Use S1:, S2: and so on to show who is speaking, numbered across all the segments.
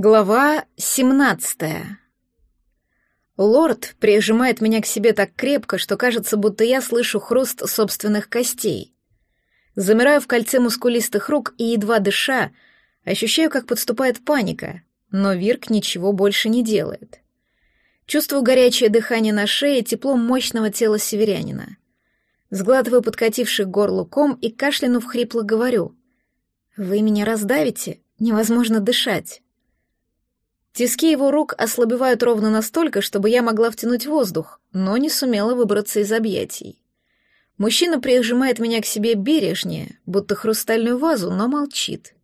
S1: Глава 17 Лорд прижимает меня к себе так крепко, что кажется, будто я слышу хруст собственных костей. Замираю в кольце мускулистых рук и, едва дыша, ощущаю, как подступает паника, но Вирк ничего больше не делает. Чувствую горячее дыхание на шее, тепло мощного тела северянина. Сглатываю подкативший горло ком и, кашлянув хрипло, говорю. «Вы меня раздавите? Невозможно дышать». Тиски его рук ослабевают ровно настолько, чтобы я могла втянуть воздух, но не сумела выбраться из объятий. Мужчина прижимает меня к себе бережнее, будто хрустальную вазу, но молчит.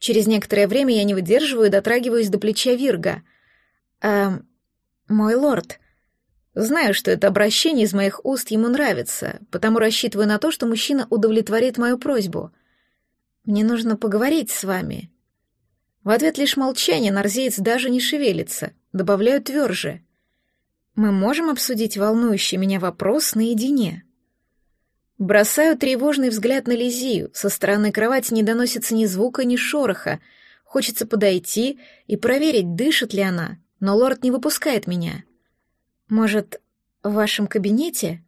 S1: Через некоторое время я не выдерживаю и дотрагиваюсь до плеча Вирга. «А, мой лорд...» Знаю, что это обращение из моих уст ему нравится, потому рассчитываю на то, что мужчина удовлетворит мою просьбу. «Мне нужно поговорить с вами», в ответ лишь молчание, нарзеец даже не шевелится, добавляю тверже. Мы можем обсудить волнующий меня вопрос наедине. Бросаю тревожный взгляд на Лизию, со стороны кровати не доносится ни звука, ни шороха. Хочется подойти и проверить, дышит ли она, но лорд не выпускает меня. Может, в вашем кабинете?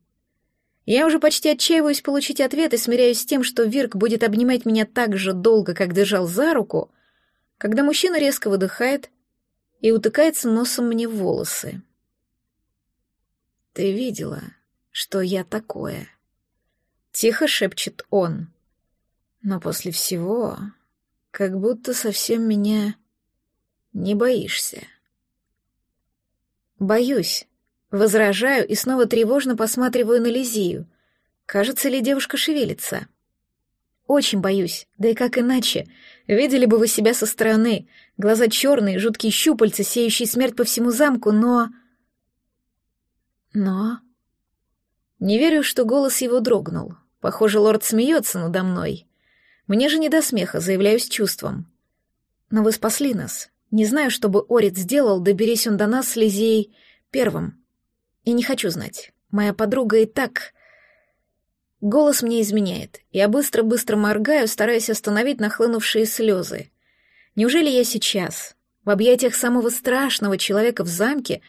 S1: Я уже почти отчаиваюсь получить ответ и смиряюсь с тем, что Вирк будет обнимать меня так же долго, как держал за руку, когда мужчина резко выдыхает и утыкается носом мне в волосы. «Ты видела, что я такое?» Тихо шепчет он. «Но после всего, как будто совсем меня не боишься». «Боюсь», Возражаю и снова тревожно посматриваю на Лизию. Кажется ли девушка шевелится? Очень боюсь, да и как иначе. Видели бы вы себя со стороны. Глаза черные, жуткие щупальца, сеющие смерть по всему замку, но... Но... Не верю, что голос его дрогнул. Похоже, лорд смеется надо мной. Мне же не до смеха, заявляю с чувством. Но вы спасли нас. Не знаю, что бы Орит сделал, доберись он до нас с Лизей первым. И не хочу знать. Моя подруга и так... Голос мне изменяет. Я быстро-быстро моргаю, стараясь остановить нахлынувшие слезы. Неужели я сейчас, в объятиях самого страшного человека в замке,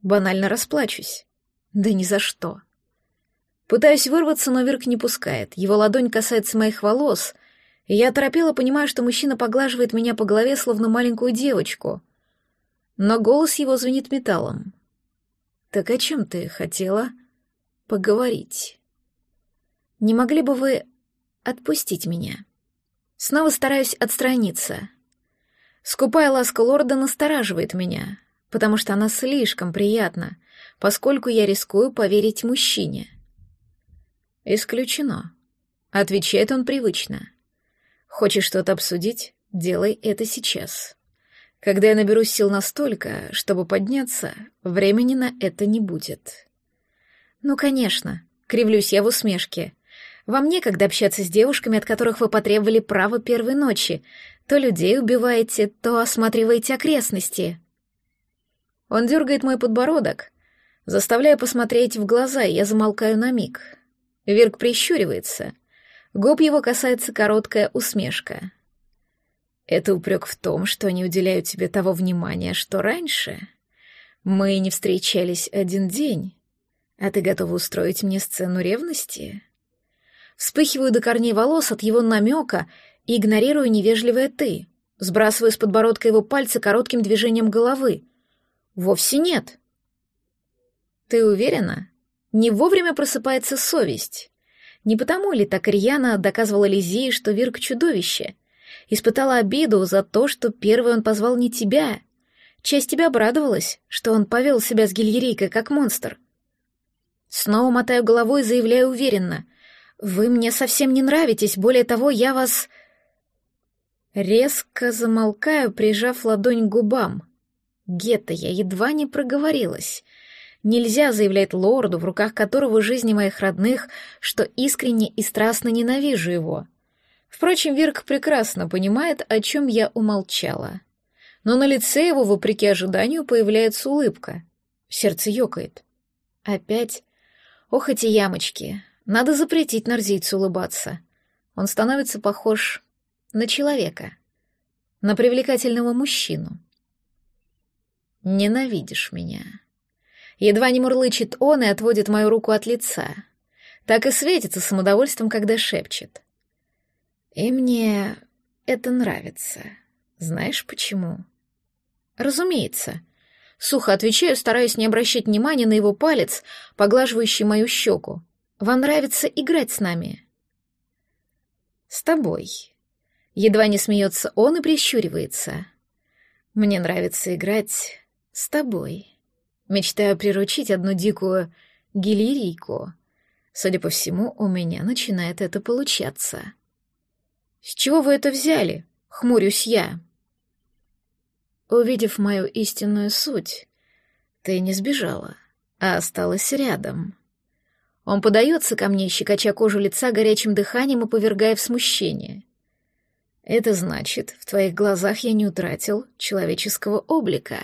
S1: банально расплачусь? Да ни за что. Пытаюсь вырваться, но Вирк не пускает. Его ладонь касается моих волос, и я торопела, понимая, что мужчина поглаживает меня по голове, словно маленькую девочку. Но голос его звенит металлом. «Так о чем ты хотела поговорить?» Не могли бы вы отпустить меня? Снова стараюсь отстраниться. Скупая ласка лорда настораживает меня, потому что она слишком приятна, поскольку я рискую поверить мужчине. Исключено. Отвечает он привычно. Хочешь что-то обсудить? Делай это сейчас. Когда я наберу сил настолько, чтобы подняться, времени на это не будет. Ну, конечно, кривлюсь я в усмешке. Вам некогда общаться с девушками, от которых вы потребовали право первой ночи. То людей убиваете, то осматриваете окрестности. Он дергает мой подбородок, заставляя посмотреть в глаза, и я замолкаю на миг. Вирк прищуривается. Губ его касается короткая усмешка. Это упрек в том, что не уделяю тебе того внимания, что раньше. Мы не встречались один день, а ты готова устроить мне сцену ревности?» Вспыхиваю до корней волос от его намека и игнорирую невежливое «ты». Сбрасываю с подбородка его пальцы коротким движением головы. «Вовсе нет». «Ты уверена?» Не вовремя просыпается совесть. Не потому ли так рьяно доказывала Лизии, что Вирк — чудовище? Испытала обиду за то, что первый он позвал не тебя. Часть тебя обрадовалась, что он повел себя с гильерейкой как монстр. Снова мотаю головой и заявляю уверенно. «Вы мне совсем не нравитесь, более того, я вас...» Резко замолкаю, прижав ладонь к губам. Гетта, я едва не проговорилась. Нельзя заявлять лорду, в руках которого жизни моих родных, что искренне и страстно ненавижу его. Впрочем, Вирк прекрасно понимает, о чем я умолчала. Но на лице его, вопреки ожиданию, появляется улыбка. Сердце ёкает. Опять? Ох, эти ямочки. Надо запретить нарзийцу улыбаться. Он становится похож на человека, на привлекательного мужчину. ненавидишь меня. Едва не мурлычет он и отводит мою руку от лица. Так и светится самодовольством, когда шепчет. И мне это нравится. Знаешь почему? Разумеется. Сухо отвечаю, стараясь не обращать внимания на его палец, поглаживающий мою щеку. Вам нравится играть с нами? С тобой. Едва не смеется он и прищуривается. Мне нравится играть с тобой. Мечтаю приручить одну дикую гилирийку. Судя по всему, у меня начинает это получаться. «С чего вы это взяли?» — хмурюсь я. Увидев мою истинную суть, ты не сбежала, а осталась рядом. Он подается ко мне, щекоча кожу лица горячим дыханием и повергая в смущение. Это значит, в твоих глазах я не утратил человеческого облика.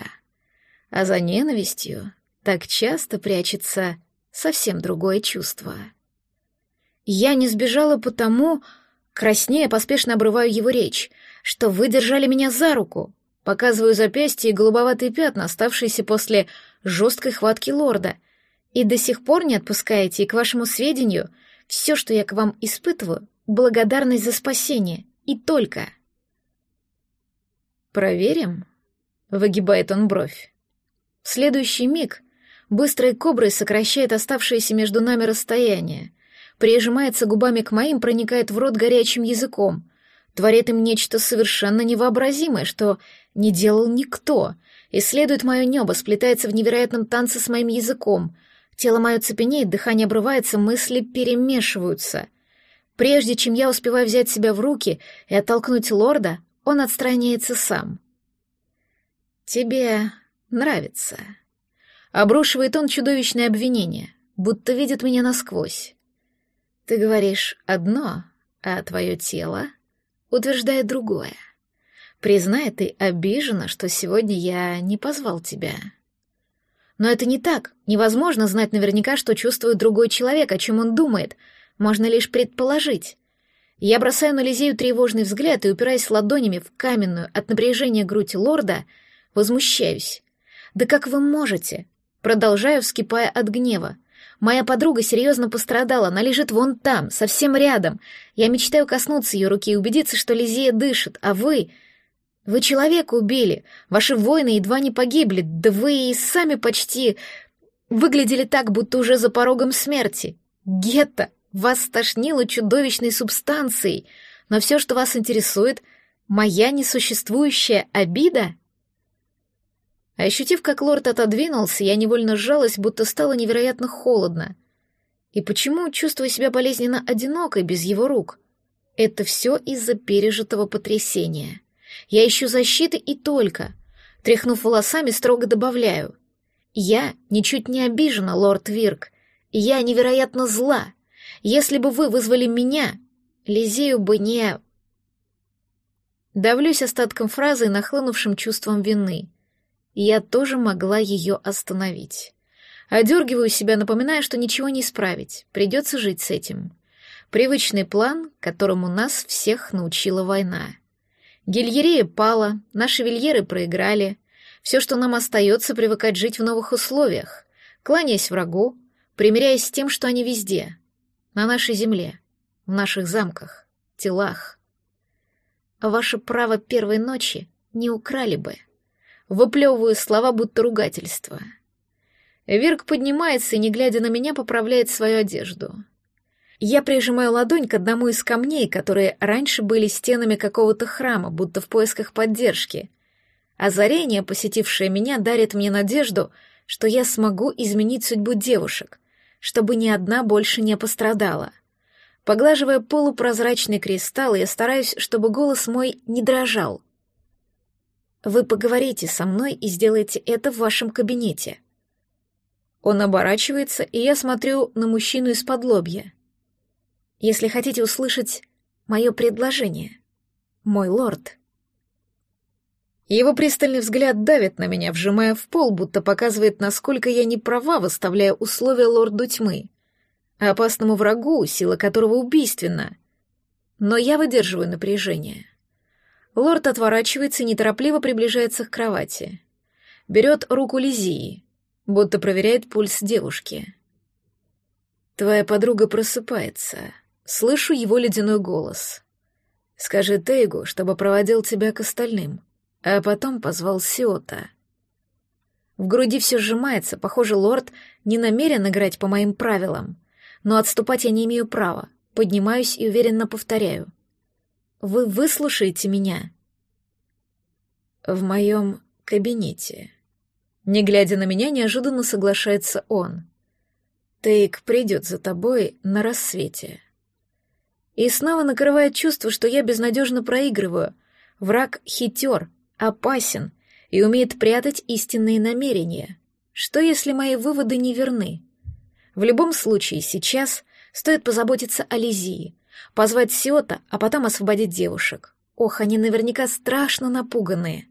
S1: А за ненавистью так часто прячется совсем другое чувство. Я не сбежала потому, краснея поспешно обрываю его речь, что вы держали меня за руку, показываю запястье и голубоватые пятна, оставшиеся после жесткой хватки лорда, и до сих пор не отпускаете, и, к вашему сведению, все, что я к вам испытываю, благодарность за спасение, и только. «Проверим?» — выгибает он бровь. В следующий миг быстрой коброй сокращает оставшееся между нами расстояние, прижимается губами к моим, проникает в рот горячим языком, творит им нечто совершенно невообразимое, что не делал никто, исследует мое небо, сплетается в невероятном танце с моим языком. Тело мое цепенеет, дыхание обрывается, мысли перемешиваются. Прежде чем я успеваю взять себя в руки и оттолкнуть лорда, он отстраняется сам. «Тебе нравится». Обрушивает он чудовищное обвинение, будто видит меня насквозь. Ты говоришь одно, а твое тело утверждает другое. Признай, ты обижена, что сегодня я не позвал тебя. Но это не так. Невозможно знать наверняка, что чувствует другой человек, о чем он думает. Можно лишь предположить. Я бросаю на Лизею тревожный взгляд и, упираясь ладонями в каменную от напряжения грудь лорда, возмущаюсь. «Да как вы можете?» Продолжаю, вскипая от гнева. «Моя подруга серьезно пострадала, она лежит вон там, совсем рядом. Я мечтаю коснуться ее руки и убедиться, что Лизея дышит, а вы...» Вы человека убили, ваши воины едва не погибли, да вы и сами почти выглядели так, будто уже за порогом смерти. Гетто, вас стошнило чудовищной субстанцией, но все, что вас интересует, моя несуществующая обида? Ощутив, как лорд отодвинулся, я невольно сжалась, будто стало невероятно холодно. И почему чувствую себя болезненно одинокой без его рук? Это все из-за пережитого потрясения. Я ищу защиты и только. Тряхнув волосами, строго добавляю. Я ничуть не обижена, лорд Вирк. Я невероятно зла. Если бы вы вызвали меня, Лизею бы не... Давлюсь остатком фразы и нахлынувшим чувством вины. Я тоже могла ее остановить. Одергиваю себя, напоминая, что ничего не исправить, придется жить с этим. Привычный план, которому нас всех научила война. Гильерия пала, наши вильеры проиграли. Все, что нам остается, привыкать жить в новых условиях, кланяясь врагу, примиряясь с тем, что они везде, на нашей земле, в наших замках, телах. Ваше право первой ночи не украли бы. Выплевываю слова, будто ругательство. Вирк поднимается и, не глядя на меня, поправляет свою одежду. Я прижимаю ладонь к одному из камней, которые раньше были стенами какого-то храма, будто в поисках поддержки. Озарение, посетившее меня, дарит мне надежду, что я смогу изменить судьбу девушек, чтобы ни одна больше не пострадала. Поглаживая полупрозрачный кристалл, я стараюсь, чтобы голос мой не дрожал. «Вы поговорите со мной и сделаете это в вашем кабинете». Он оборачивается, и я смотрю на мужчину из-под лобья — если хотите услышать мое предложение, мой лорд». Его пристальный взгляд давит на меня, вжимая в пол, будто показывает, насколько я не права, выставляя условия лорду тьмы, опасному врагу, сила которого убийственна. Но я выдерживаю напряжение. Лорд отворачивается и неторопливо приближается к кровати. берет руку Лизии, будто проверяет пульс девушки. «Твоя подруга просыпается. Слышу его ледяной голос. Скажи Тейгу, чтобы проводил тебя к остальным, а потом позвал Сиота». В груди все сжимается, похоже, лорд не намерен играть по моим правилам, но отступать я не имею права. Поднимаюсь и уверенно повторяю. «Вы выслушаете меня?» «В моем кабинете». Не глядя на меня, неожиданно соглашается он. «Тейк придет за тобой на рассвете». И снова накрывает чувство, что я безнадежно проигрываю. Враг хитер, опасен и умеет прятать истинные намерения. Что, если мои выводы не верны? В любом случае, сейчас стоит позаботиться о Лизии, позвать Сиота, а потом освободить девушек. Ох, они наверняка страшно напуганные.